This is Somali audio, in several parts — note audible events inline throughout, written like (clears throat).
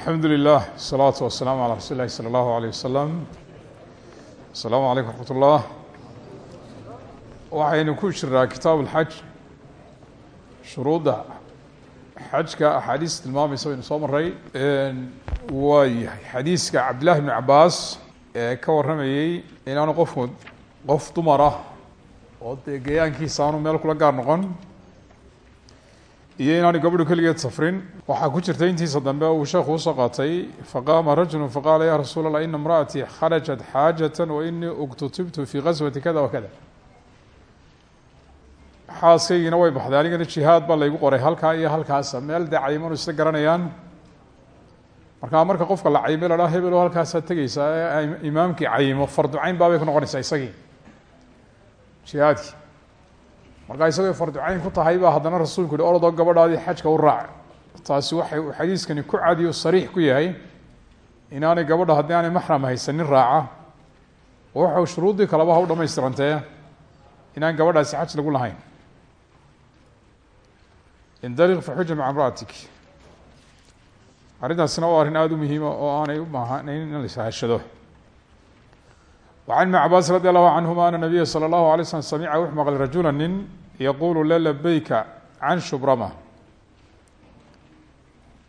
alxamdu lilah asalaatu wasalaamu calaa rasuuli illahi sala allahu عليه wasalam asalaamu calaykum raxmat ullah waxaynu ku jiraa kitaabu alxaj shuruudda xajka axaadiis tilmaamaysa waynu soo maray waa yahay. Xadiiska cabdillahi bni cabaas ee ka warramayey inaanu qofku qof dumar ah oo dee gayaankiisa aanu meel kula gaar noqon iyo inaanu gabadhu keligeed safrin. Waxaa ku jirta intiisa dambe uu sheekhu u soo qaatay faqaama rajulu faqaala ya rasuul allah ina imra'atii kharajat xaajata wa inii uktutibtu fii qaswati kada wa kada xaaskaygiina way baxday anigana jihaad baa laygu qoray halkaa iyo halkaasa meel dee cayimanu isla garanayaan. Markaa marka qofka la cayimay la dhaa hebelo halkaasaa tegeysaa ee imaamkii cayimo farducayn baabay ku noqonaysaa isagii. Jihaadkii markaa isagoo farducayn ku tahay baa haddana rasuulku yihi orodoo gabadhaadii xajka u raac taasi waxay uu xadiiskani ku cadiyo sariix ku yahay inaanay gabadha haddii aanay maxram haysanin raaca. Oo waxau shuruuddii kaleba ha u dhamaystirantee inaan gabadhaasi xaj lagu lahayn. Indaliq faxuja maca imra'atik arrintaasina waa arrin aada u muhiima oo aanay u baahanayn in la ishashado وعن بن عbاس رضي الله عنهma أن النبya slى الlه عليه sلم samca wx mqل رaجuلا nin yqul le labeyka can shubrma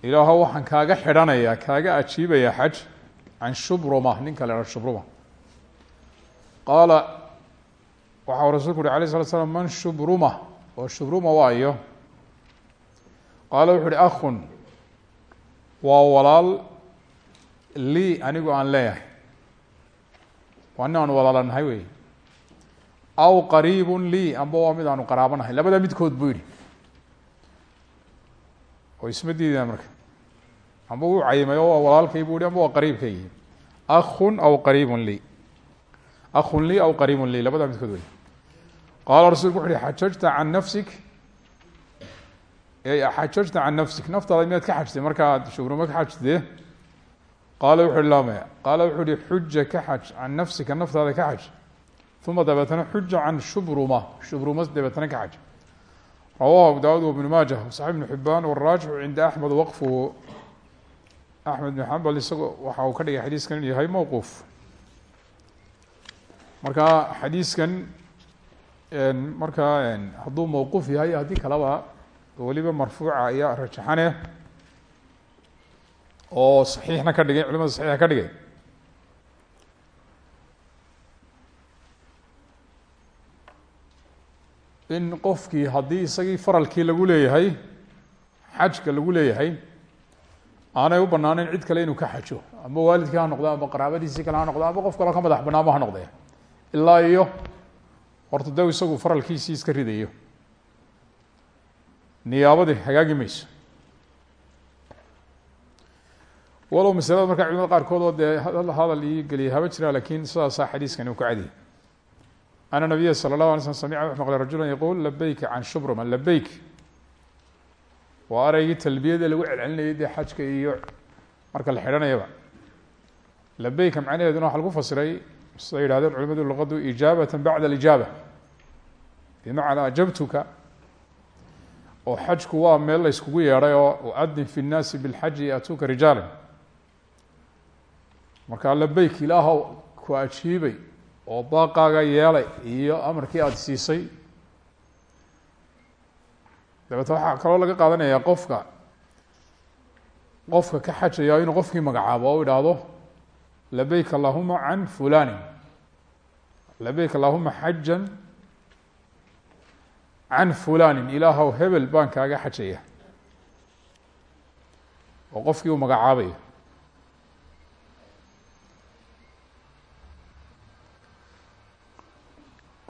ilaaho waxaan kaaga xidhanaya kaaga ajiibaya xaj can shubruma ninka la ha shubruma qaala waxa rasulku uhi عليه الصلa sلام man shubruma oo shubruma waayo qaala wuxu uhi أخun waa walaal lii anigu aan leeyahay waa nin aanu walaalanahay wey aw qariib lii amba mid aanu qaraabanahay labada midkood buu yihi oo isma diidaan marka. Wuu cayimay oo walaalkay buu yihi amba waa aw qariibun lii. Akun lii aw qariibun lii labada midkood wey qaala rasulku wuxu uhi xajajta can nafsik. Xajajta can nafsik. Naftaada miyaad ka xajtay markaad shubruma ka xajtee qaala wuxu uhi laa maya qaala wuxuu uhi xuja ka xaj can nafsika naftaada ka xaj. Uma dabeetana xuja can shubruma. Shubruma dabeetana ka xaj. Rawahu abu daawud wabnu maaja saxib ibnu xibaan waraajixu cinda axmed waqfuhu axmed bn xambal isago waxa uu ka dhigay xadiiskan inuu yahay mowquuf marka xadiiskan markaa hadduu mowquuf yahay haddii kaleba weliba marfuuca ayaa rajaxane oo saxiixna ka dhigay culimada saxiixa ka dhigay. In qofkii haddii isagii faralkii lagu leeyahay xajka lagu leeyahay aanay u banaaneyn cid kale inuu ka xajo. Amba waalidkii ha noqdo amba qaraabadiisii kale ha noqdo amba qof kaleo ka madax banaanba ha noqde ilaa iyo horta de isagu faralkiisii iska ridayo. Niyaabadii hagaagi mayso walow maslada markaa culimada qaarkood oo hadal ii geliya haba jira laakiin sidaasa xadiiskani u ka cadiyay ana nabiya sala اlahu alay sl samica wuxu maqlay rajulan yaquul labayk can shubruma labayk waa araygii talbiyada lagu celcelinayay dee xajka iyo marka la xidhanayaba. Labayka macnaheeduna waxa lagu fasiray siday culimadu luqadu ijaabata bacda alijaaba. Bimacnaa ajabtuka oo xajku waa meel layskugu yeedhay oo adin fi nnaasi bilxaji atuuka rijaalan markaa labeyk ilaahow ku ajiibay oo baaqaaga yeelay iyo amarkii aada siisay. Dabeete waxaa kaloo laga qaadanaya qofka. Qofka ka xajaya inuu qofkii magacaabo oo idhaahdo labeyk allahuma can fulani labeyk allahuma xaja can fulani ilaahow hebel baan kaaga xajaya. Oo qofkii uu magacaabayo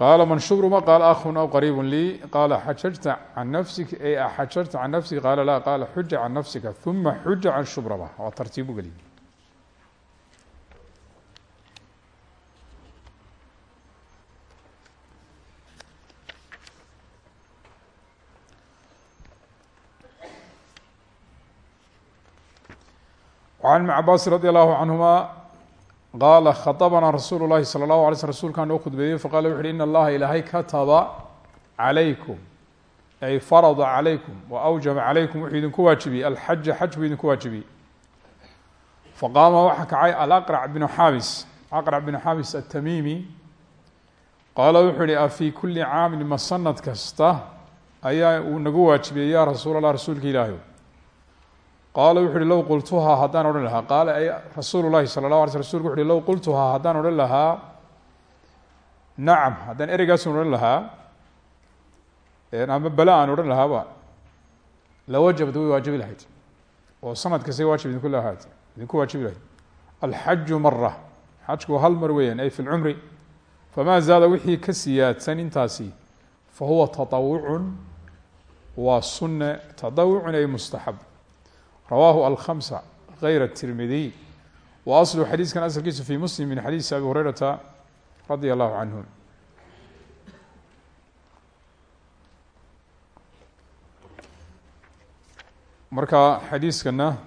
qaala manshuru ma qaal akhun aw qariibun lii qaala xajajta can nafsika ey axajarta can nafsika qaala laa qaala xuja can nafsika uma xuja can shubraba waa tartiibu geliy an ibn cabaasi radi allahu canhuma qaala khaطbna rasuul الlahi salى الlahu alay slm rsulkaa noo khudbeeyey faqala wuxu uhi in allaha ilaahay kataba calaykum ay farada calaykum wa awjaba calaykum wuxuu idinku waajibiyey alxaja xaj buu idinku waajibiyey faqaama waxaa kacay alaqrac binu xaabis aqrac binu xaabis atamimi qaala wuxuu ihi afii kuli caamin ma sanad kasta ayaa uu nagu waajibiyey ya rasuul allah rasuulka ilaahi qaala wuxu uhi low qultuhaa haddaan odhan lahaa. Qaala ay rasuulu llahi sala la ala sl rsulku wuxu uhi low qultuhaa haddaan odhan lahaa. Nacam haddaan ereygaasan odhan lahaa ama bala aan odhan lahaaba lawajabad way waajibi lahayd. Oo sanad kastay waajib idinku lahaad idinku waajibi lahayd. Alxaju mara xajku hal mar weeyaan ay fi lcumri famaa zaada wixii ka siyaadsan intaasi fahuwa taطawucun waa sunne. Taطawucun ay mustaxab rawaahu alkhamsa gayr الtirmidiy wa aslu xadiiskan asalkiisu fi muslim min xadiisi abi hurayrata radia allahu canhu marka xadiiskana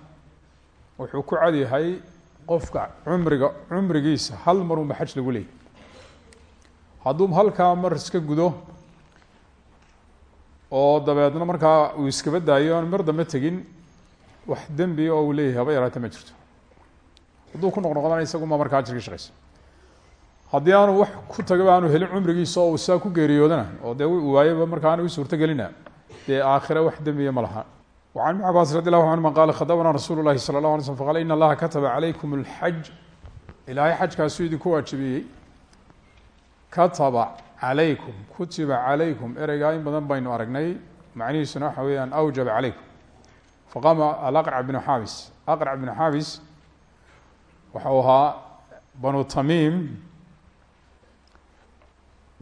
wuxuu ku cad yahay qofka cumriga cumrigiisa hal mar unba xaj lagu leeyay. Hadduu halkaa mar iska gudo oo dabeedna markaa uu iskaba daayo mar dambe tegin wax dembi oo uu leeyahay haba yaraata ma jirto hadduu ku noqnoqdana isaguma markaa ajirka shaqeysa haddii aanu wax ku tagaba aanu helin cumrigiisa oo uu saa ku geeriyoodana oo dee waayaba markaa aanu suurto gelina dee aakhire wax dembiya ma laha وعن بن عباس رضي الله عنهma qال khadبna رsuل الlahi صلى الله علي sلم فqال iن الlaha katba عalayكم الxaj ilaahay xajkaasuu idinku waajibiyey kataba عalaykum kutiba عalaykum ereygaa in badan baynu aragnay macnihiisuna waxa weeyaan أwjaba عalaykum faqaama alaqrc bnu xaabis aqrc bnu xaabis waxau ahaa banu tamiim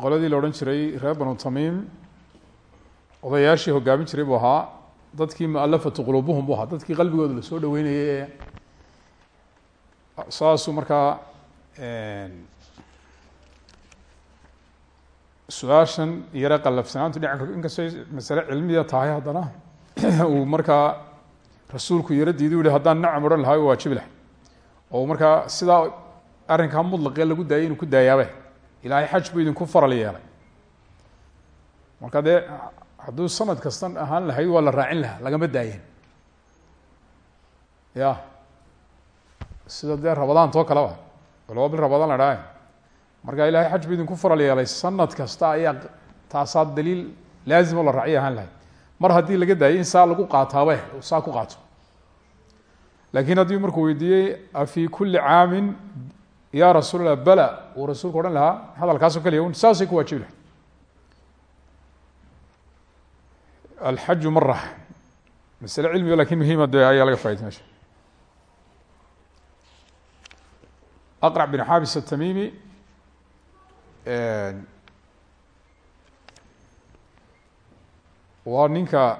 qoladii la odhan jiray reer banu tamiim odayaashii hogaamin jiray buu ahaa dadkii mualafatu quluubuhum buu ahaa dadkii qalbigooda la soo dhaweynayay ee saasuu markaa su'aashan yare qalafsanaantu dhinaca inkastay masale tahay haddana uu rasuulku yaro diidu yihi haddaan nacam odhan lahaa waajibi lahay oo markaa sidaa arrinkaa mutlaqee lagu daayay inuu ku daayaabe ilaahay xaj buu idinku faral yeelay. Marka dee hadduu sanad kastan ahaan lahayd waa la raacin lahaa lagama daayeen. Ya. Sida dee rabadaantoo kaleba walaba bil rabadaan la dhahay marka ilahay xaj bu idinku faral yeelay sanad kasta ayaa taasaa daliil laazim oo la raaciya ahaan lahayd mar haddii laga daayay in saa lagu qaataabe saa ku qaato. Laakiin haddii markuu weydiiyey afii kuli caamin ya rasuul allah bala uu rasuulku odhan lahaa hadalkaasoo keliya un saasay ku waajibi lahay alxaju mara masale cilmiga laakiin muhiima de ayaa laga faaiday meesha aqrac bin xaabis atamimi waa ninka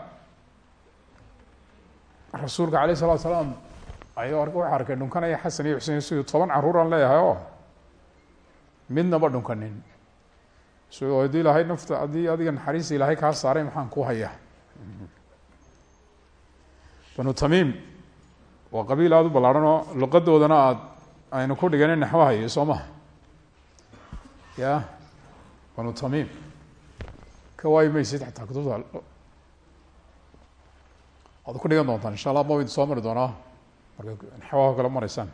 rasuulka alayh الsalatu salaam ay waxa arkay dhunkanaya xasan iyo xusein siduu toban caruuraan leeyahay oo midnaba dhunkanin. So haddii ilahay nafta haddii adiga naxariista ilaahay kaa saaray maxaan ku hayaa banu tamim waa qabiil aada u ballaarhan oo luqadoodana aad aynu ku dhiganin naxwo hayo soo maha ya banu tamim ka waayi maysid xataa kutubta waad ku dhigan doontaan insha allah ma idin soo mari doonaa marka naxwaha kala maraysaan.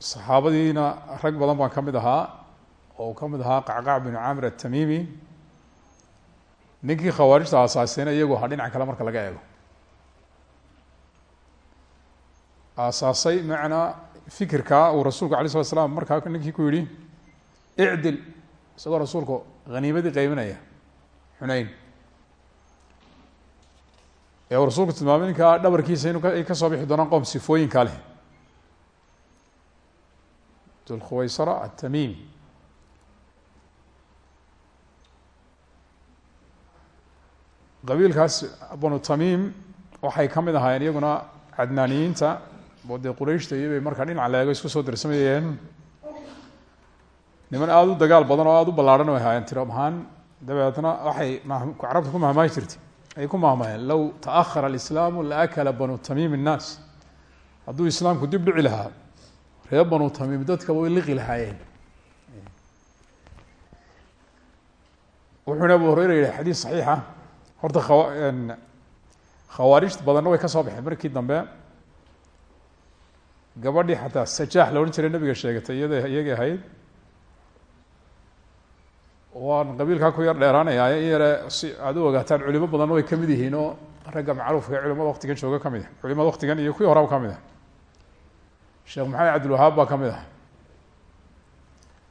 Saxaabadiina rag badan baan ka mid ahaa oo ka mid ahaa qacqac binu camir atamimi ninkii khawaarijta aasaaseyna iyagu ahaa dhinaca kale marka laga eego. Aasaasay macnaa fikirkaa uu rasuulku alay slat slam markaa ninkii ku yihi icdil isagoo rasuulku haniimadii qeybinaya xuneyn ee uu rasuulku tilmaamay ninkaa dhabarkiisa inu ay ka soo bixi doonaan qowm sifooyinkaa leh. Dulkhuwaysara atamimi qabiilkaas banu tamim waxay ka mid ahaayeen iyaguna cadnaaniyiinta oo dee qurayshta iyo bay markaa dhinaca leego isku soo darsamayeen niman aada u dagaal badan oo aada u ballaarhan way ahaayeen tiro ahaan dabeetna waxay carabta ku mahmahi jirtay ay ku mahmaheen low taahara alislaamu la akala banu tamim innaas hadduu islaamku dib dhici lahaa reer banu tamim dadkaba way liqi lahaayeen. Wuxuuna abu hureyra yihi xadiis saxiixa. Horta khawa khawaarijta badanna way ka soo baxeen. Markii dambe gabadhii xataa sajaax la odhan jiray nabiga sheegatay iyada iyagii ahayd waan qabiilkaa ku yar dheeraanaya in yare si aad u ogaataan culimo badanna way ka mid yihiin oo ragga macruufka ee culimada waktigan jooga ka mid ah. Culimada waktigan iyo kuwii horaba ka mid ah. Sheekh maxamed cabdilwahaab baa ka mid ah.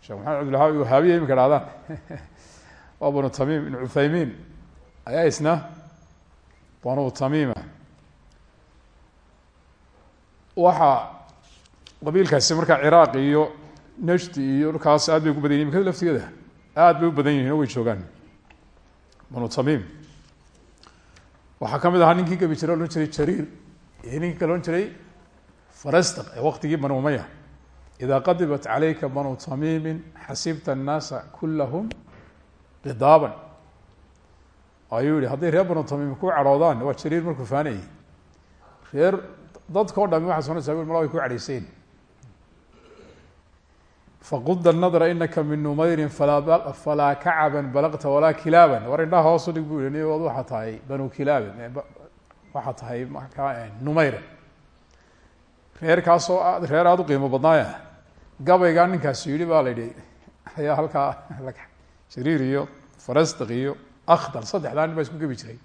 Sheekh maxamed cabdilwahaab wahaabiya imika dhahdaan (laughs) waa banu tamiim ibn cuthaymiin. Ayaa isna banu tamiima. Waxaa qabiilkaasi markaa ciraaq iyo najdi iyo dhulkaas aad bay badan yihiin imikada laftigeeda aad bay u badan yihiin oo way joogaan. Banu tamiim waxaa ka mid ahaa ninkii gabi jira odhan jiray jariir. Iyo ninkii kale jiray farastaq ee waqtigii banu umaya ida qadibat calayka banu tamiimin xasibta annaasa kulahum bidaaban ayuu yihi hadday reer banu tamiim ku cadhoodaan waa jariir markuu faanayay. Reer dadka o dhami waxaa sonaysa mala way ku cadhaysayn faqud nadra inaka min numayrin falaa kacaban balaqta walaa kilaaban war indhaha hoos udhig bu yihi od waxaa tahay banu kilaaban waxaa tahay markaa numayr reerkaasoo reer aada u qiimo badnaaya gabaygaa ninkaasi yidhi baa la yihi ayaa halkaa jariir iyo farastak iyo saddexdaa nin baa isku gebi jiray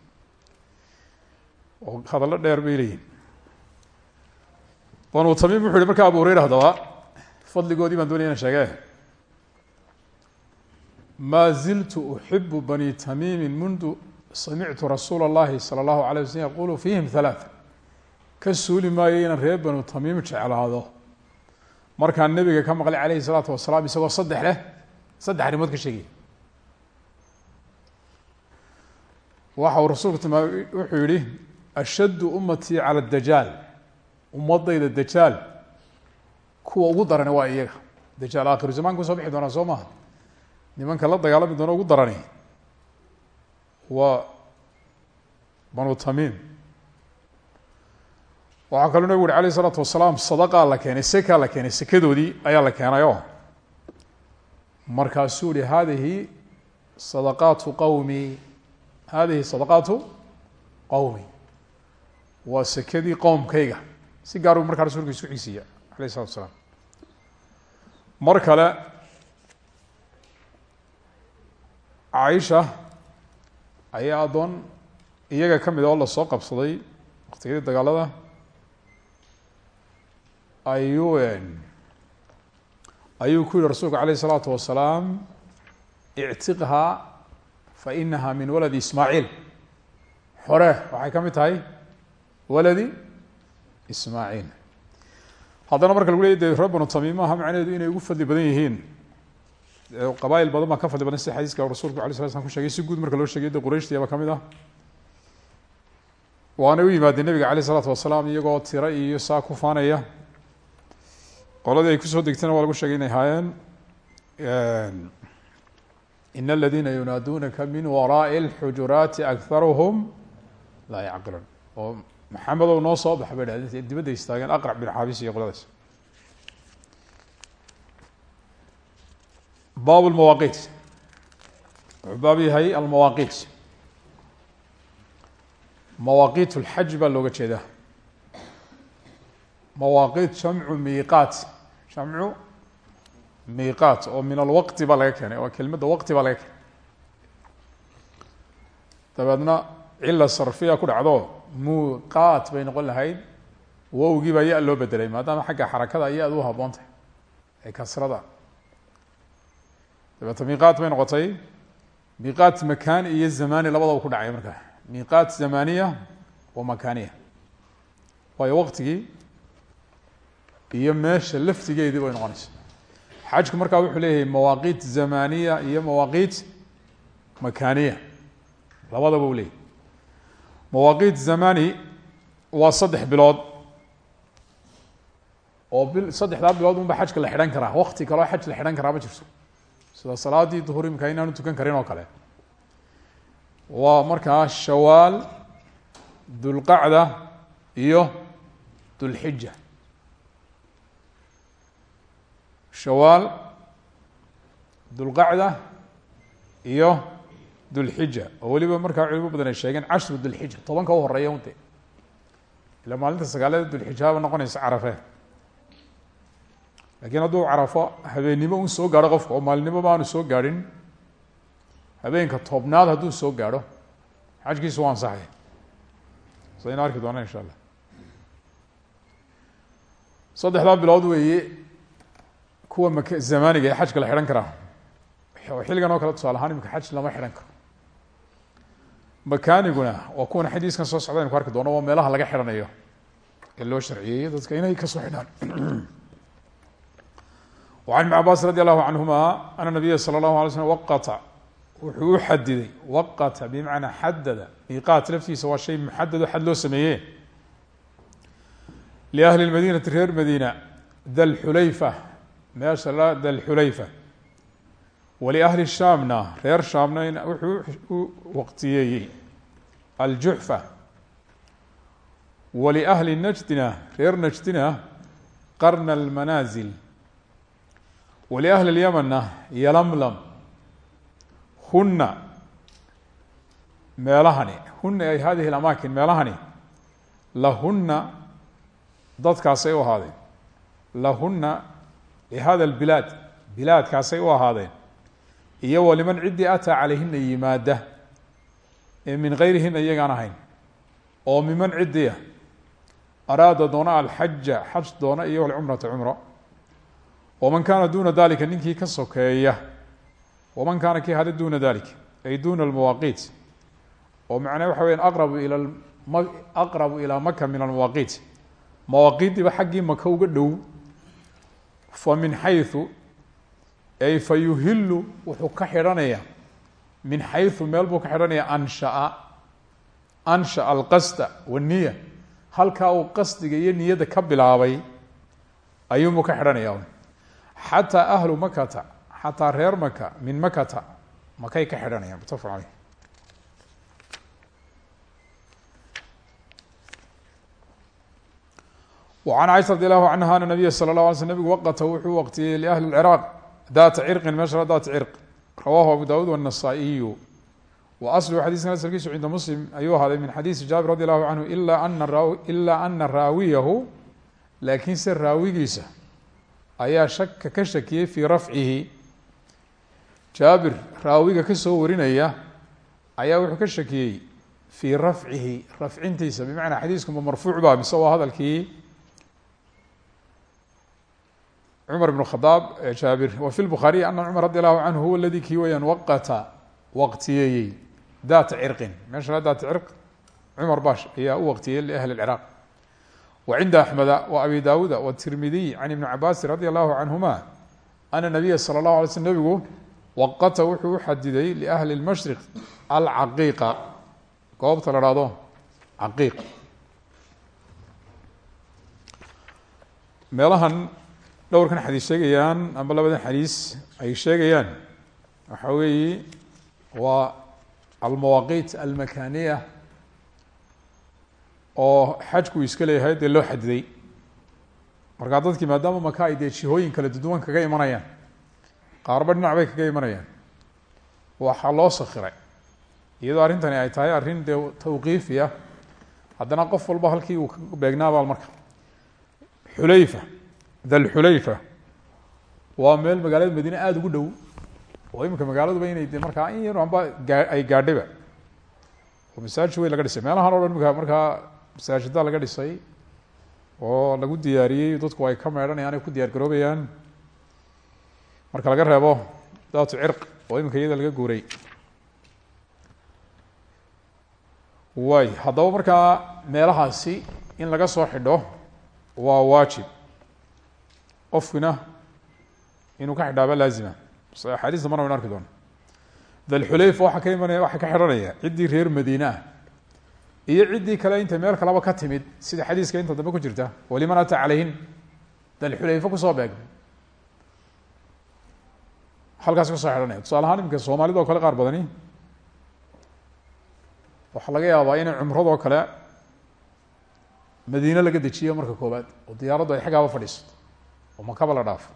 oo hadallo dheer bay leeyihiin banu tamiim wuxu yihi markaa abu hureyra hadaba fadligoodii baan doonaya inan sheege maa ziltu uxibu bani tamiimi mundu samictu rasuula اllahi salى اllahu alay waslm yaqulu fiihim halaaثa ka suuli maayo inaan reer banu tamiim jeclaado markaan nebiga ka maqlay alayhi الsalaatu wasalaam isagoo saddex leh saddex arrimood ka sheegaya waxa uu rasuulku tilmaamay wuxuu yihi ashaddu umatii calى dajaal ummadayda dajaal kuwa ugu darani waa iyaga. Dajaal aakhiru zamaan ku soo bixi doonaa soo maha? Nimanka la dagaalami doona ugu darani waa banu tamiim. Waxaa kaluu nabigu uri alayh isalaatu wasalaam sadaqaa la keenay sekaa la keenay sekadoodii ayaa la keenay oo. Markaasuu ihi hadihi sadaqaatu qawmi hadihi sadaqaatu qowmi waa sekadii qowmkayga si gaaruu markaa rasulku isku xigsiiya alayh isalatu asalaam mar kale caaisha ayaa addoon iyaga ka mid oo la soo qabsaday waqtigii dagaalada ayuu ayuu ku yihi rasuulku alayh الsalaatu wasalaam fa inaha min waladi ismaaciil. Xore waxay ka mid tahay waladi ismaaciil haddana marka lagu leeyay de maaha macnaheedu inay ugu fadli badan yihiin. Qabail badan baa ka fadli badan sida xadiiska rasulku ala sla slam ku shegay si guud marka loo shegay de qurayshtiaba ka mid ah. Waanay u yimaadeen nabiga aleyh isalaatu wasalaam iyagoo tiro iyo saa ku faanaya qoladii ay ku soo degtayna waa lagu sheegay inay ahaayeen in aladiina yunaadunaka min waraaءi اlxujuraati akharuhum laa yacqiluun maxamedow noo soo baxa bay dhahdeen dibadda istaageen aqrac bin xaabis iyo qoladaas. Baab lmawaaqiit wuxuu baab yahay almawaaqiit mawaaqiit اlxaj baa looga jeedaa. Mawaaqiit jamcu miiqaat. Jamcu miiqaat oo min alwaqti baa laga keenay oo kelimadda waqti baa laga keenay. Dabeedna cila sarfiya ku dhacdo muuqaat bay noqon lahayd. Wowgii baa ya loo bedelay maadaama xagga xarakada aad u haboon tahay ee kasrada. Dabeeta miiqaat bay noqotay. Miiqaat makani iyo zamani labadaba ku dhacay markaa. Miiqaat zamaniya wa makaniya waayo waqtigii iyo meesha laftigeedii bay noqonaysa. Xajku markaa wuxuu leeyahay mawaaqiit zamaniya iyo mawaaqiit makaniya labadaba u leeyahy mawaaqiit zamani waa saddex bilood. Oo bil saddexdaa bilood unba xajka la xidhan karaa. Wakti kaleo xaj la xidhan karaa ma jirto. Sida salaadii duhur imika inaanu tukan karin oo kale. Waa markaa shawaal dulqacda iyo dulxija shawaal dulqacda iyo dulxija oo weliba markaa culimo badan ay sheegeen cashru dulxija tobanka u horreeya unte ila maalinta sagaalada dulxijaaba noqonaysa carafe. Lakiin hadduu carafo habeennimo un soo gaadho qofka oo maalinimo baanu soo gaadhin habeenka tobnaad hadduu soo gaadho xajkiisu waa ansaxaya saynu arki doona insha allah. Saddexdaa bilood weeye kuwa mak zamaniga ee xajka la xidhan karaa. Xilligan oo kale tusaale ahaan imika xaj lama xidhan karo makaaniguna waa kuwan xadiiskan soo socda aynu arki doono meelaha laga xidhanayo ee loo sharciyeeyo dadka inay ka soo xidhaan. (clears throat) An ibn cabaasi radi allahu canhuma ana nabiya sala allahu alay waqata wuxuu xadiday waqata bimacnaa xadada miiqaat laftiisa waa shay muxadado xad loo sameeye liahli lmadinati reer madiina dalxulayfa meesha la dalxulayfa waliahli shaamna reer shaamna wuxuu الجحفة waqtiyeeyey aljuxfa waliahli najdina reer najdina qarna almanaasil waliahli lyamanna yalamlam hunna meelahani hunna ay hadihi alamaakin meelahani lahunna dadkaasay u ahaadeen lahunna lihada albilaad bilaadkaasay u ahaadeen iyo waliman ciddii ataa calayhina yimaada ee min gayrihina iyagaan ahayn oo miman cidiya araada doona alxaja xaj doona iyo alcumrata cumro. Waman kaana duna dalika ninkii ka sokeeya. Waman kaana kii hada duna dalik ay duna almawaaqiit oo macnaa waxa weya aqrabu ila aqrabu ilaa maka min almawaaqiit mawaaqiiddiiba xaggii maka uga dhow fa min xayu ay fa yuhilu wuxuu ka xidhanaya min xayu meel buu ka xidhanaya anshaa anshaa alqasda waniya halkaa uu qasdiga iyo niyadda ka bilaabay ayuunbuu ka xidhanaya xataa ahlu makata xataa reer maka min makata makay ka xidhanayaan mutafaq caleyh وعن caiشha رadي الlaه عanهa أن النabiya slى الlه alay sl nbigu waqta wuxuu waqtiyey لأhli الcراaq daata cirqin meesha daata cirq. Rawahu abu daawuud wanasaa-iyu. Wa aslu xadiiskana asalkiisu cinda muslim ayuu ahaaday min xadiisi jaabir radi allahu canhu ilaa ana raa ilaa ana raawiyahu laakiinse raawigiisa ayaa shaka ka shakiyey fii rafcihi. Jaabir raawiga ka soo warinaya ayaa wuxuu ka shakiyey fii rafcihi rafcintiisa bimacnaa xadiiskuba marfuuc ba mise waa hadalkii cumar bn khadaab jaabir wa fi lbukhaariyi ana cumar radi allahu canhu huwa ladii kii weyaan waqata waqtiyeeyey data cirqin meesha data cirq cumar bash ayaa u waqtiyey liahli ciraaq wa cinda axmeda wa abi dawuuda wtirmidiy can ibni cabaasi radi allahu canhuma ana nabiya sala اllahu alay slm nebigu waqata wuxuu u xadiday liahli lmashriq alcaqiiqa goobta la hahdo caqiiq meelahan dhowrkan xadiis sheegayaan amba labadan xadiis ay sheegayaan. Waxa weeyi waa almawaaqiit almakaniya oo xajku iska leeyahay dee loo xadiday markaa dadkii maadaama maka ay dee jihooyin kala duduwan kaga imanayaan qaarba dhinac bay kaga imanayaan waxaa loo sakiray iyadoo arrintani ay tahay arrin dee tawqiifiya haddana qof walba halkii uu ka beegnaabaal marka. Xulayfa dalxulayfa waa meel magaalada madiine aada ugu dhow. Oo imika magaaladuba inay de markaa in yar amba gaa ay gaadhayba oo masaajid weyn laga dhisay. Meelahan o dhan imika markaa masaajida laga dhisay oo lagu diyaariyey dadku ay ka meedhanayaan ay ku diyaar garoobayaan. Marka laga reebo daatu cirq oo imika iyada laga guuray. Waay haddaba markaa meelahaasi in laga soo xidho waa waajib qofkina inuu ka xidhaaba laazima. Axaadiista marna waynu arki doona dalxulayfa waxaa ka imanaya waxaa ka xidhanaya ciddii reer madiine ah. Iyo ciddii kale intay meel kaleba ka timid sida xadiiska inta dambe ku jirta waliman ataa calayhin? Dalxulayfa ku soo beeg. Halkaas ka soo xidhanaya. Tusaale ahaan iminka soomaalida o kale qaar badani waxaa laga yaabaa inay cumradoo kale madiine laga dejiyo marka koowaad oo diyaaraddu ay xaggaaba fadhiisato oo makaba la dhaafo.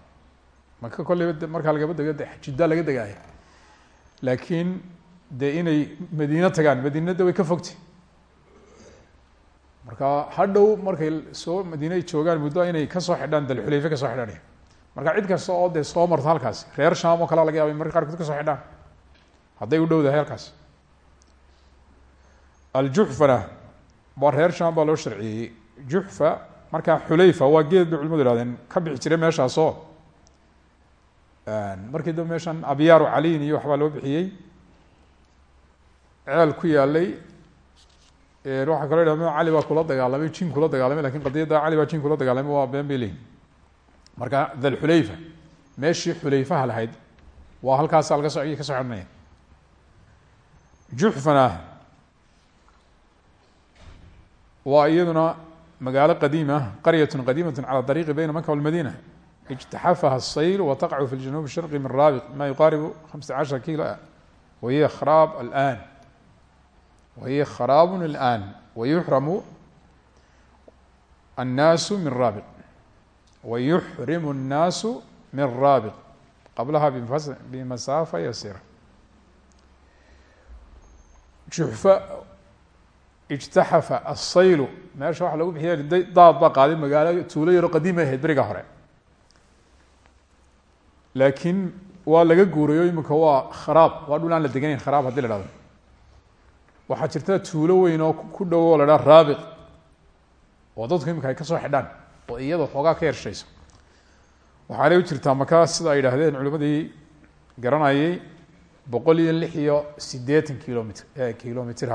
Maka kolleyba markaa lagaba dego de laga degaaya laakiin dee inay madiine tagaan madiinada way ka fogtay marka hadhow markay soo madiine ay joogaan muddo inay ka soo xidhaan dalxulayfe ka soo xidhanaya marka cid kasta oo dee soo marto halkaasi reer sham oo kale laga yaba in marka qaarkood ka soo xidhaan. Hadday u dhowdahay halkaas. Aljuxfana waa reer sham baa loo sharciyeeyey juxfa markaa xulayfa waa geed bay culimadu ihahdeen ka bixi jiray meeshaasoo. Markii dambe meeshan abyaaru caliyin iyo waxbaa loo bixiyey. Ceel ku yaalay waxaa kaloo yhahd cali baa kula dagaalamay jin kula dagaalamay laakiin qadiyadda cali baa jin kula dagaalamay waa been bay leyihin marka dalxulayfa meeshii xulayfaha lahayd waa halkaasa laga so ka soo xidhanaya juxfana waa iyaduna magaalo qadiima ah, qaryatun qadiimat cala dariiqi bayna maka walmadiina ijtaxafaha sayl wa taqcu fi januub sharqi min raabiq maa yuqaaribu hamsa cashara kila ah. wahiya kharaab alaan. Wahiya kharaabun alaan. Wayuxramu annaasu min raabiq. Wayuxrimu annaasu min raabiq. Qablaha bimasaafa yasiira. Juxfa ijtaxafa الsaylu meesha waxa lagu bixiya daad baa qaaday magaalo tuulo yaro qadiima ahayd beriga hore laakiin waa laga guurayo imika waa kharaab waa dhul la deganayn kharaab haddii la hahdo waxaa jirta tuulo weyn oo ku dhow la dhaha raabiq oo dadku imika ay ka soo xidhaan oo iyada xoogaa ka yershayso waxaanay u jirtaa maka sida ay yidhaahdeen culimadii garanayay boqol iyo lix iyo sideetan kilomitr kilomitr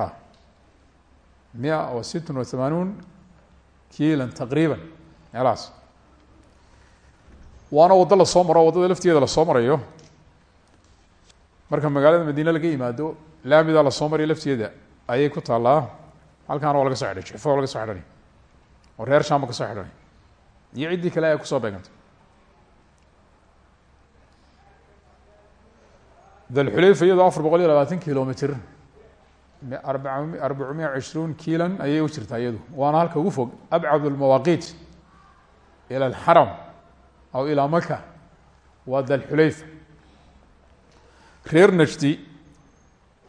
mia wa sittun wa hamaanuun kilan taqriiban meelahaas waana waddo la soo maro waddada lafteeda la soo marayo marka magaalada madiine laga yimaado laamida la soo marayo lafteeda ayay ku taallaa halkaana waa laga so xidhay waa laga so xidhanay oo reer shamba ka soo xidhanay iyo ciddii kale ay ku soo beegantay dalxulayfa iyadoo afar boqol iyo labaatan kilomitr arba arbacumiya cishruun kilan ayay u jirtaa iyadu waana halka ugu fog abcad lmawaaqiit ila alxaram aw ilaa maka waa dalxulayfa reer najdi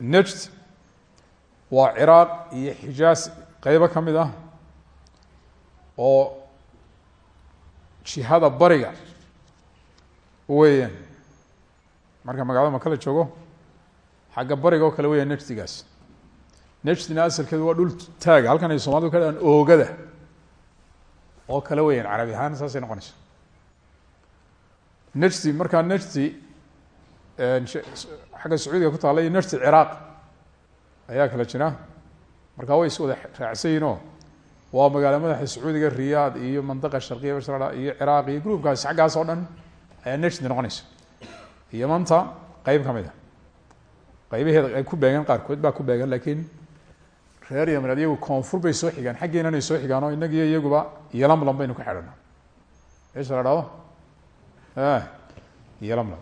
najd waa ciraaq iyo xijaas qeybo ka mid ah oo jihada bariga weeyaan marka magaalada maka la joogo xagga bariga oo kale weeyaan najdigaas najdina asalkeedu waa dhul taaga halkan ay soomalidu ka dhahaan oogada. Oo kale weeyaan carabi ahaan saasay noqonaysa. Najdi markaa najdi xagga sacuudiga ku taalla iyo ciraaq. Ayaa kala jira. Markaa way is wada waa magaalo madaxa sacuudiga iyo mandaqa sharqiya basra iyo ciraaq iyo groupkaas xaggaas oo dhan ayaa najdi noqonaysa. Yamanta qeyb ka mid a qeybaheeda ay ku beegan qaarkood baa ku beegan laakiin reer yamaneed iyagu koonfur bay soo xigaan. Xaggeenanay soo xigaan oo inagiyo iyaguba yolamlam baynu ku xidhana meesha la dhahdo yolamlam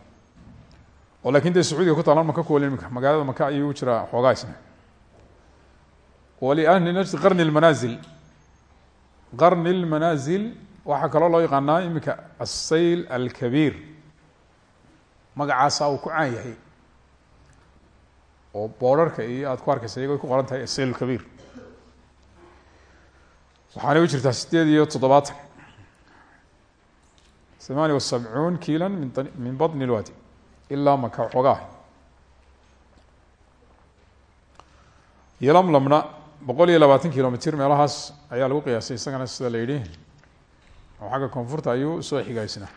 oo laakiin dee sacuudiga ku taalan maka kuwal imika? Magaalada maka ayuu jiraa xoogaa isna. Waliahli najd qarni lmanaazil qarni lmanaazil waxaa kaloo loo yaqaanaa imika asayl alkabiir. Magacaasa uu ku caan yahay oo boorarka iyo aada ku arkaysa iyagoo ku qoran tahay asayl kabiir. Waxaanay u jirtaa sideed iyo toddobaatan. Thamaaniya wa sabcuun kiilan min min baطni lwadi ilaa maka xoogaa yolamlamna boqol iyo labaatan kilomitr meelahaas ayaa lagu qiyaasay isagana sida la yidhi. Oo xagga koonfurta ayuu soo xigaysna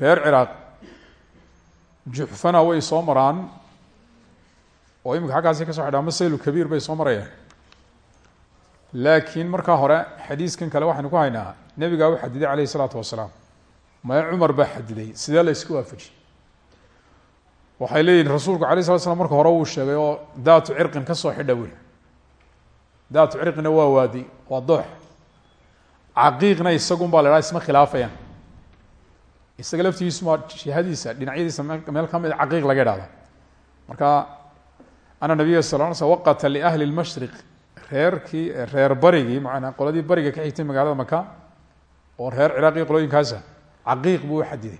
reer ciraaq juxfana way soo maraan. Oo imika xaggaasi ka so xidha ama saylu kabiir bay soo marayaan. Laakiin markaa hore xadiiskan kale waxaynu ku haynaa nebigaa u xadiday calayh isalaatu wasalaam. Mae cumar baa xadiday. Sidee la isku waafajiyey? Waxay leeyihiin rasuulku alay slat slam marka hore wuu sheegay oo daatu cirqin ka soo xidha weli. Daatu cirqina waa waadi waa doox. Caqiiqna isagun baa la haha isma khilaafayaan isaga laftigiisuma jihadiisa dhinacyadiisa meel ka mid caqiiq laga idhahda marka ana nabiya sal l sl waqata liahli lmashriq reerkii reer barigii maanaa qoladii bariga ka xigtay magaalada maka oo reer ciraaqi qolooyinkaasa caqiiq buu u xadiday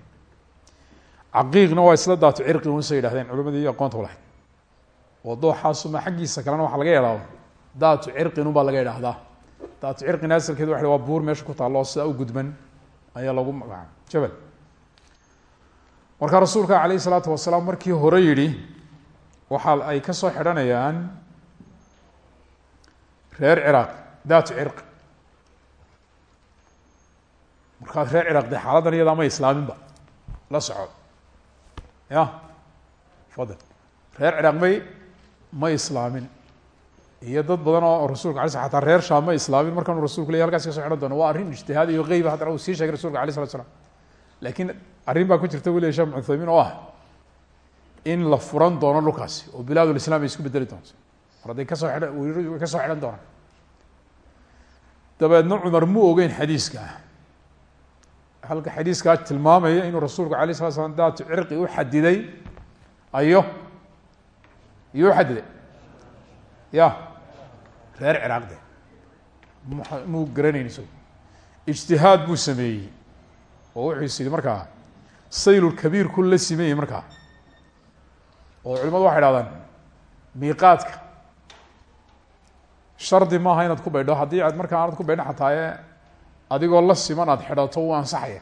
caqiiqna waa isla daatu cirqi unsa yidhahdeen culimadii aqoonta u lahayd. Oo dooxaasuma xaggiisa kalena waxa laga idhahdo daatu cirqin unbaa laga idhaahdaa daatu cirqina asalkeedu waa waa buur meesha ku taallo oo u gudban ayaa lagu magacaabay. Jabal markaa rasuulka calayhi salaatu wasalaam markii hore yidhi waxa ay ka soo xidhanayaan reer ciraaq daatu cirq. Markaad reer ciraaq dee xaaladan iyadaa ma islaaminba la soco ya fadal. Reer ciraaq may ma islaamin. Iyo dad badan oo rasulka ala ataa reer shaam ma islaamin. Markaanu rasulku ley halkaas ka so xidhan doono waa arrin ijtihaad iyo geyba haddana uu sii sheegay rasulka alay slat slam laakiin arrin baa ku jirta weliya shek uthaymiin oo ah in la furan doono dhulkaasi oo bilaad islam ay isku bedeli doonto. Mar hadday ka soo xidhan way ka soo xidhan doonaan dabeedna cumar mu ogeyn xadiiska. Halka xadiiskaa tilmaamaya inuu rasuulku alay slat slam daatu cirqi u xadiday ayo iyo u xadiday. Ya reer ciraaq de. Muu garanayn isagu ijtihaad buu sameeyey oo wuxuu is yihi markaa saylulkabiirku la simeeyey markaa oo culimadu waxay dhahdaan miiqaadka shardi maaha inaad ku baydho. Haddii aad markaa aanad ku baydho xataaye adigoo la siman aad xidhato wuu ansaxaya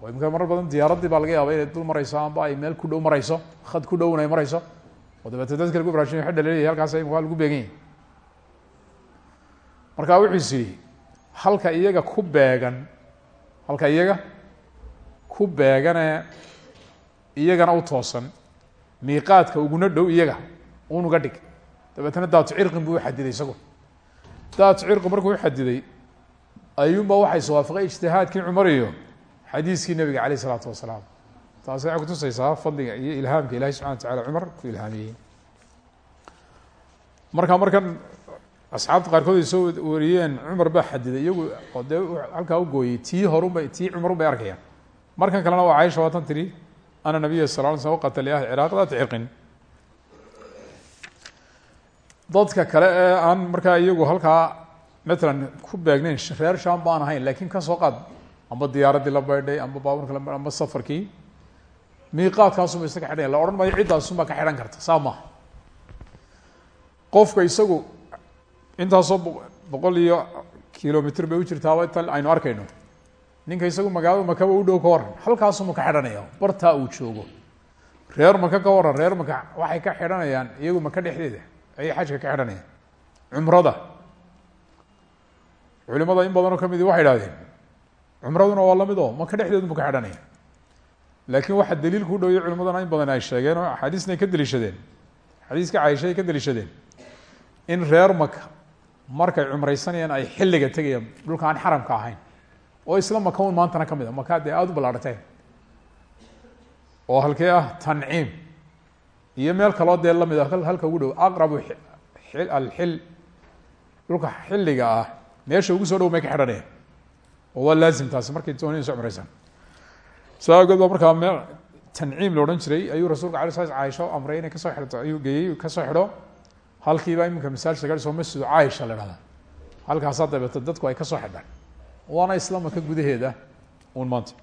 oo imika marar badan diyaaraddii baa laga yaaba inay dul marayso amba ay meel ku dhow marayso khad ku dhowna ay marayso. Oo dabeete dadka lagu barashiy xidha laleeyahy halkaas imika waa lagu beegan wuxuu is halka iyaga ku beegan halka iyaga ku beeganee iyagana u toosan miiqaadka uguna dhow iyaga unuga dhig. Dabeetna daatu cirqin buu uxadiday isagu. Daatu cirqi markuu uxadiday ayuunba waxay iswaafaqay ijtihaadkii cumar iyo xadiiskii nabiga aleyh isalaatu wasalaam. Taasi waxay kutusaysaa fadliga iyo ilhaamka ilahi subxana wa tacala cumar ku ilhaamiyey. Marka markan asxaabta qaarkood ay soo wariyeen cumar baa xadiday iyagu dee halkaa u gooyey tii horunba tii cumarun bay arkayaan. Markan kalena waa caisha waatan tiri ana nabiya sal ly slm waqata liahli ciraaq dadka kale aan markaa iyagu halkaa matalan ku beegnayn reer sham baan ahayn laakiin ka soo qaad amba diyaaraddii la baydhay amba baaburka amba safarkii miiqaadkaasuma iska xidhanya la odhan maayo ciddaasunbaa ka xidhan karta saa qofka isagu intaasoo boqol iyo kilomitr bay u jirtaaba tal aynu arkayno. Ninka isagu magaalada makaba u dhow ka waran halkaasuma ka xidhanaya bartaa uu joogo. Reer maka ka waran reer maka waxay ka xidhanayaan. Iyagu maka dhexdeeda. Ayay xajka ka xidhanayaan. Cumrada. Culimada in badanoo kamidi waxay idhahdeen cumraduna waa la mid oo maka dhexdeedu bu ka xidhanaya laakiin waxaa daliil ku dhowya culimadana in badan ay sheegeen oo axaadiisna ay ka daliishadeen. Xadiiska caaisha ay ka daliishadeen. In reer maka markay cumraysanayaan ay xilliga tegayaan dhulka aan xaramka ahayn. Oo isla maka un maantana ka mid a maka dee aada u ballaarhateen oo halkee ah tanciim iyo meel kaloo dee la mid a halka ugu dhow aqrabu alxil dhulka xilliga ah meesha ugu soo dhow may ka xidhanayaan oo waa laazim taasi markay doonayso cumraysan saa awgeed markaa meel tanciim la odhan jiray. Ayuu rasuulka ala sla caaisha amray inay ka soo xidhato ayuu geeyey ka soo xidho halkiiba iminka masaajidka gaadhsoo masjidu caaisha la dhahdaa halkaasaa dabeeta dadku ay kasoo xidhaan waana islamaka gudaheeda un maanta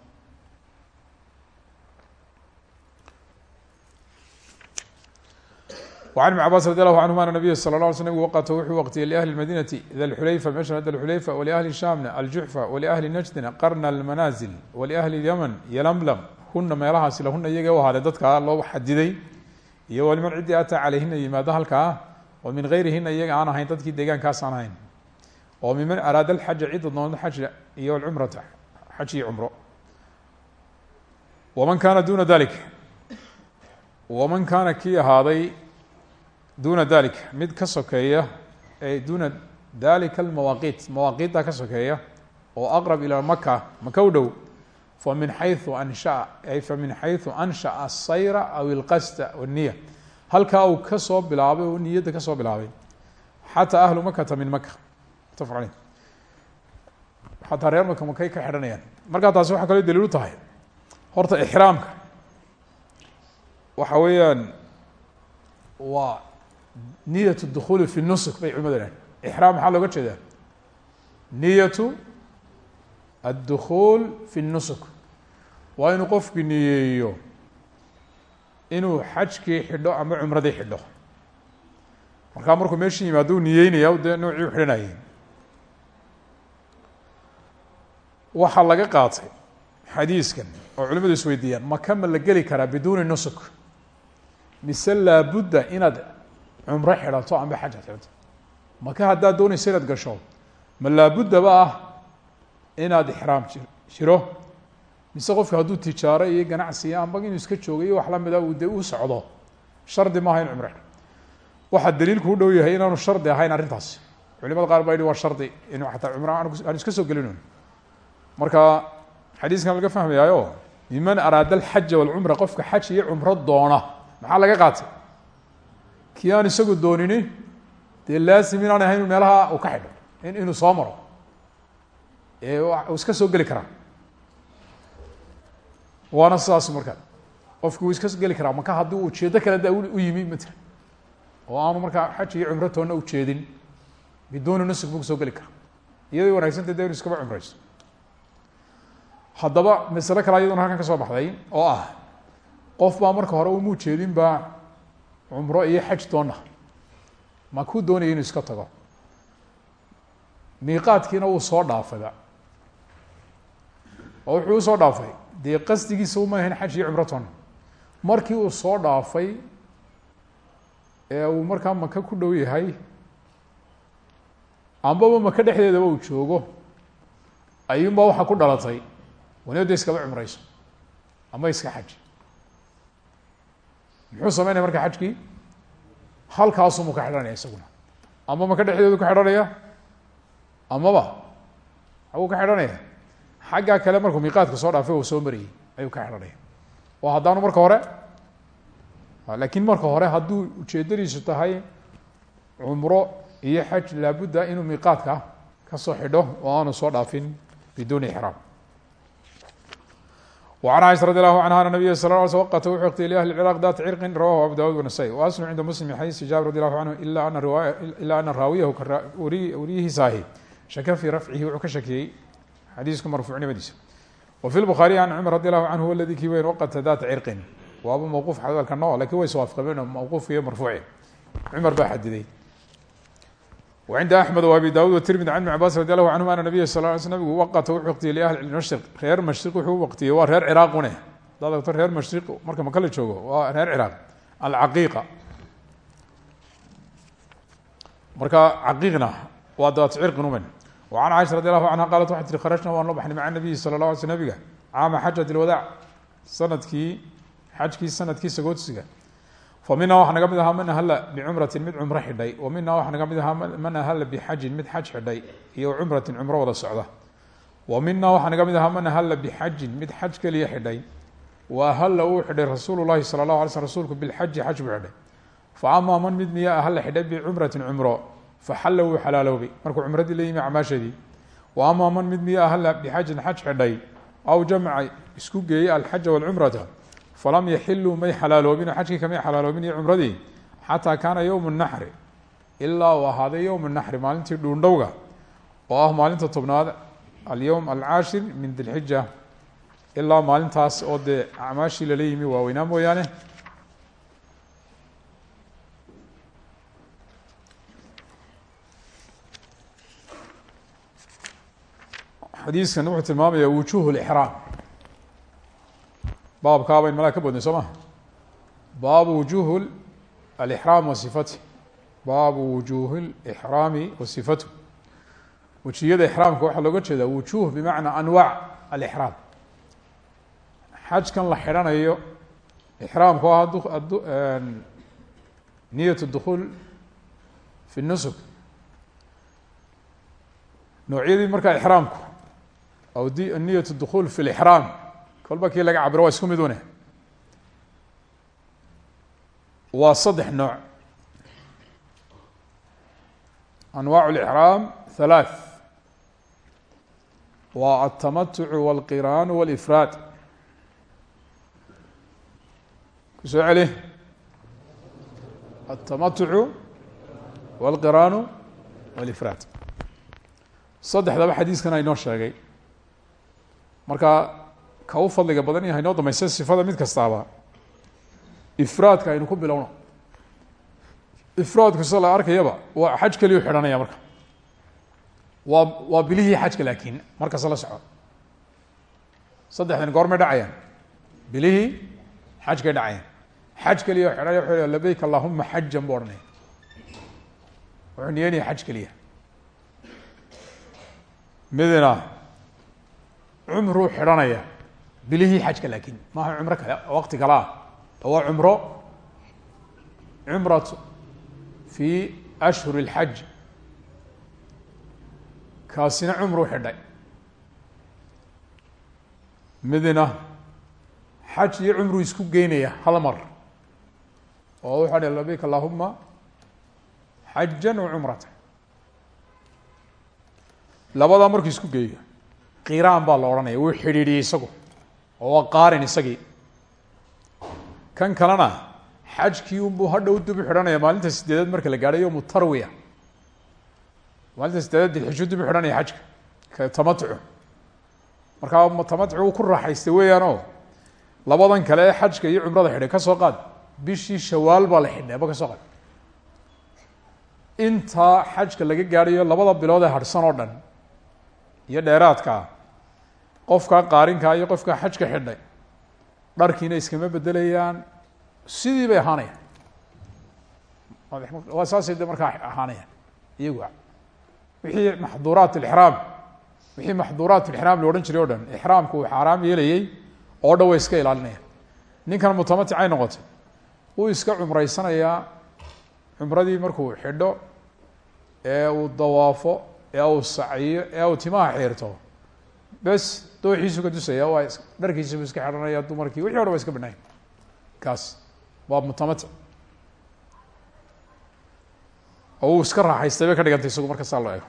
وعن بن عbاس رضي الله عنهma أن نبy sلى اه علي sلم wqta wuxuu wqtiyey لأهل المdينة dلxulayfa meesha dلxulayfa ولأهli شhamna الjuحفة ولأهli نجدna qarna المنازل ولأهli اليمن ylmlm huna meelahaasi lahuna iyaga u ahaaday dadkaa loo xadiday iyo waliman cidii ataa calayhina yimaado halkaa oo min غayrihina iyaga aan ahayn dadkii deegaankaas aan ahayn oo miman araada الxaja cidda doonto xaj iyo cumrata xaj iyo cumro وman kana duna dalik وman kaana kii ahaaday duna dalik mid ka sokeeya duna dalika almawaaqiit mawaaqiidda ka sokeeya oo aqrab ilaa maka maka u dhow fa min xayu anshaa ay fa min xayu anshaأa asayra aw ilqasda wالniya halkaa uu ka soo bilaabay oo niyadda ka soo bilaabay. Xataa ahlu makata min maka mutafaq aleyh xataa reer maka makay ka xidhanayaan. Markaa taasi waxaa kaloo daliil u tahay horta ixraamka. Waxa weeyaan waa niyat اdukhuuli fi nusuk bay culimadu dhahen ixraam maxaa looga jeedaa? Niyatu addukhuul fi nusuk. Waa inuu qofku niyeeyo inuu xajkii xidho ama cumradii xidho. Markaa markuu meesha yimaado u niyeynaya dee noocii u xidhanayay. Waxaa laga qaatay xadiiskan oo culimadu isweydiiyaan maka ma la geli karaa biduuni nusuk? Mise laabudda inaad cumro xidhato amba xaj ad xidhato? Maka haddaad doonayso inaad gasho? Ma laabuddaba ah inaad ixraam jiro mise qofka hadduu tijaaro iyo ganacsi amba inuu iska joogo iyo wax lamida uu de u socdo shardi maaha in xidho waxaa daliilku u dhow yahay inaanu shardi ahayn arrintaasi. Culimada qaar baa yihi waa shardi inu ataa cumro aan iska soo gelin. Marka xadiiskan laga fahmayaayo biman araada alxaja walcumra qofka xaj iyo cumro doona. Maxaa laga qaatay? Kii aan isagu doonini dee laasim inaan ahayn meelaha uu ka xidho inuu soo maro ee uu iska soo geli karaa waana sidaas marka. Qofki wuu iska geli karaa maka haddii uu ujeedo kale da u yimi matala oo aanu markaa xaj iyo cumro toonna ujeedin biduuni nusuk buu ku soo geli karaa. Iyadoo wanagsanta de inu iskaba cumrayso. Haddaba masale kale iyaduna halkan ka soo baxday oo ah qof baa marka hore uma ujeedin baa cumro iyo xaj doona ma ku doonaya inuu iska tago? Miiqaadkiina wuu soo dhaafayba oo wuxuu u soo dhaafay dee qasdigiisa uma ahayn xaj iyo cumro toona markii uu soo dhaafay ee uu markaa maka ku dhow yahay ambaba maka dhexdeedaba uu joogo. Ayuunbaa waxaa ku dhalatay. Waniba iskaba cumrayso ama iska xaj muxuu sameynaya marka xajkii? Halkaasumuu ka xidhanaya isaguna. Ama maka dhexdeedu ka xidhanaya? Amaba xaguu ka xidhanaya xaggaa kale markuu miiqaadka soo dhaafay uu soo marayey ayuu ka xidhanaya oo haddaanu marka hore laakiin marka hore hadduu ujeedadiisu tahay cumro iyo xaj laabudda inuu miiqaadka kasoo xidho oo aanu soo dhaafin biduuni ixraam وعن عائشة رضي الله عنها أن النبي صلى الله عليه وسلم وقت وxu لأهل العراق ذات عرق رwاه أبو داود ونسائي وأsل عnda mسلم من xadيث جابر رضي الله عنه إلا أن raawiyahu wariyihiisaahi shaka fي rفcihi wuxuu ka shakiyey xadiisku marfuucnimadiisa وفي البخاري عن cمر رضي الله عنه اldي kii weyn wqta ذات cirqin waaba mوqوف hadalka no lakin way iswaafqabeen mوqوف iyo marfuuci cmar baa xadiday وعند أحمد وأبي dاود والترمذي عن بن عباس رضي الله عنهma أن نبي صلى اه علي سلم nبgu wqta wuxuu wqtiyey لأهل mشhرق reer mشhriq wuxuu wqtiyey waa reer cراaqune hadaad ogto reer mشhriq marka maka la joogo waa reer cراaq alcaqiiqa marka caqiiqna waa daat cirqin umen an caiشha radi alahu anha qaalat waxay tii kharajna waan loo baxnay maca nabiyi sala la ala sl nabiga caama xajat ilwadaac sannadkii xajkii sannadkii sagoodsiga fa mina waxaa naga mid ahaa man ahalla bicumratin mid cumro xidhay wa mina waxaa naga mid ahaa man ahalla bixajin mid xaj xidhay iyo cumratin cumro wada socda wa mina waxaa naga mid ahaa man ahalla bixajin mid xaj keliya xidhay wa ahalla uu xidhay rasuulu llahi sala lah alay sl rsulku bilxaji xaj buu xidhay fa amaa man mid miya ahalla xidhay bicumratin cumro faxalla wuu xalaaloobay markuu cumradii la yimi acmaasheedii wa amaa man mid miya ahalla bixajin xaj xidhay aw jamca isku geeyey alxaja walcumrata falam yaxiluu may xalaaloobin xajkii kamay xalaaloobin iyo cumradii xataa kaana yowm naxri ilaa uu ahaaday yowm naxri maalintii dhuundhowga oo ah maalinta tobnaad alyowm alcaashir min dilxija ilaa maalintaas oo dee acmaashii lala yimi waaweynaa mooyaane xadiiskan wuxuu tilmaamaya wujuh lixraam baabkaa bayn malaa ka bodnay soo ma? Baabu wujuh alixraam wa sifati baabu wujuuhi lixraami wa sifatu wejiyada ixraamka waxaa looga jeedaa wujuh bimacnaa anwaac alixraam xajkan la xidhanayo adu adu niyat dukuul fi nusuk. Noocyadii markaa ixraamku aw d niyat dukuul fi lixraam kolba kii laga cabiro waa isku mid une waa saddex nooc anwaac اlixraam halaaث waa altamatucu walqiraan walifraad ku soo celi altamatucu walqiraanu walifraad saddexdaba xadiiskan aynoo sheegay marka ka u fadliga badan yahay noo damaysa sifada mid kastaaba. Ifraadka aynu ku bilowno. Ifraadku sida la arkayaba waa xaj keliyu xidhanaya marka. Waa waa bilihii xajka laakiin markasta la soco saddexdan goormay dhacayaan. Bilihii xajkay dhacayaan. Xaj keliya o xidhanaya wuxuu labeyk allahuma xajan bu odhanaya. Wuxuu niyeynaya xaj keliya. Midna cumruu xidhanaya bilihii xajka laakin maaha cumro kale? Waqti kale ah waa cumro. Cumrat fi ashhur اlxaj kaasina cumruu xidhay. Midna xaj iyo cumruu isku geynaya hal mar. Oo wuxuu dha labeyk allahuma xaja wacumrata labadaa markuu isku geeyo qiraan baa la odhanaya wuu xidhiidhiyey isagu oo waa qaarin isagii. Kan kalena xajkii unbuu hadhow dib u xidhanaya maalinta sideedaad marka la gaadhay yowmu tarwiya. Maalinta sideedaad dilxiju dib u xidhanaya xajka ka tamatucu. Markaa tamatucu uu ku raaxaystay weeyaan oo labadan kale ee xajka iyo cumrada xidhay ka soo qaad bishii shawaal baa la xidhay aba ka soo qaad. Intaa xajka laga gaadhayo labada bilood ee harhsan oo dhan iyo dheeraadkaa qofkaa qaarinkaa iyo qofkaa xajka xidhay. Dharkiina iskama bedelayaan. Sidii bay ahaanayaan. Waa saasay de markaa ahaanayaan. Iyagu wixii maxduuraat lixraam wixii maxduuraat lixraam la odhan jiray o dhan ixraamku uu xaaraam yeelayey oo dhan way iska ilaalinayaan. Ninkan mutamaticay noqotay. Wuu iska cumraysanayaa. Cumradii markuu xidho ee uu dawaafo ee uu saciyo ee timaha xiirto bes dooxiisu ka dusaya waa dharkiisibu iska xidhanaya dumarkii wixi o dhan waa iska banaanya kaas waa mutamatic oo iska raaxaystay ka dhigantay isagu marka saa loo ego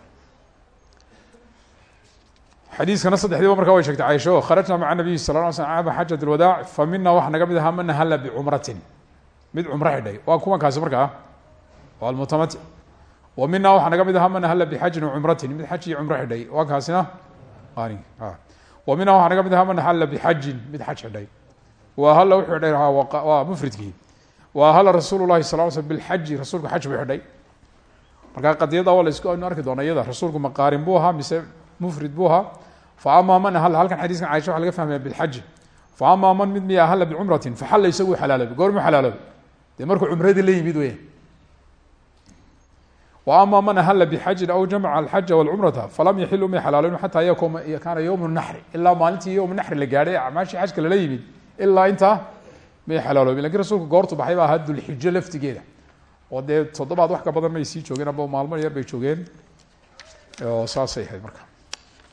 xadiiskana saddexdiiba markaa way sheegtay caisho kharajna maca nabiyi sal la slam caama xajat alwadaac fa mina waxaa naga mid ahaa man hala bicumratin mid cumro xidhay. Waa kuwankaasi markaa wa mina waxaa naga mid ahaa man hala bixajin wacumratin mid xaj iyo cumro xidhay. Waa kaasina? Wa mina waxaa naga mid ahaa man hala bixajin mid xaj xidhay. Wa hala wuxuu xidhay waa mufridkii. Wa hala rasuulu lahi sal sl bilxaji rasuulku xaj waa arki doona iyada rasuulku maqaarin buu ahaa mise mufrid buu ahaa. Fa ama man ahal halkan xadiiskan caisha waxa laga fahmaya bilxaji fa ama man mid miya ahalla bicumratin faxalla isagu xalaaloobay goormuu xalaaloobay dee markuu cumradii la yimid weya ama man ahalla bixajin aw jamaca alxaja walcumrata falam yaxilu may xataa yakuma kaana yowmu naxri ilaa maalintii yowmu naxri la gaadhay acmaashii xajka lala yimid. Ilaa intaa may xalaaloobin laakiin rasuulku goortu baxay baa ahaa dulxijo laftigeeda. Oo dee toddobaad wax ka badan may sii joogeen aba maalmo yar bay joogeen. Oo saasay ahayd marka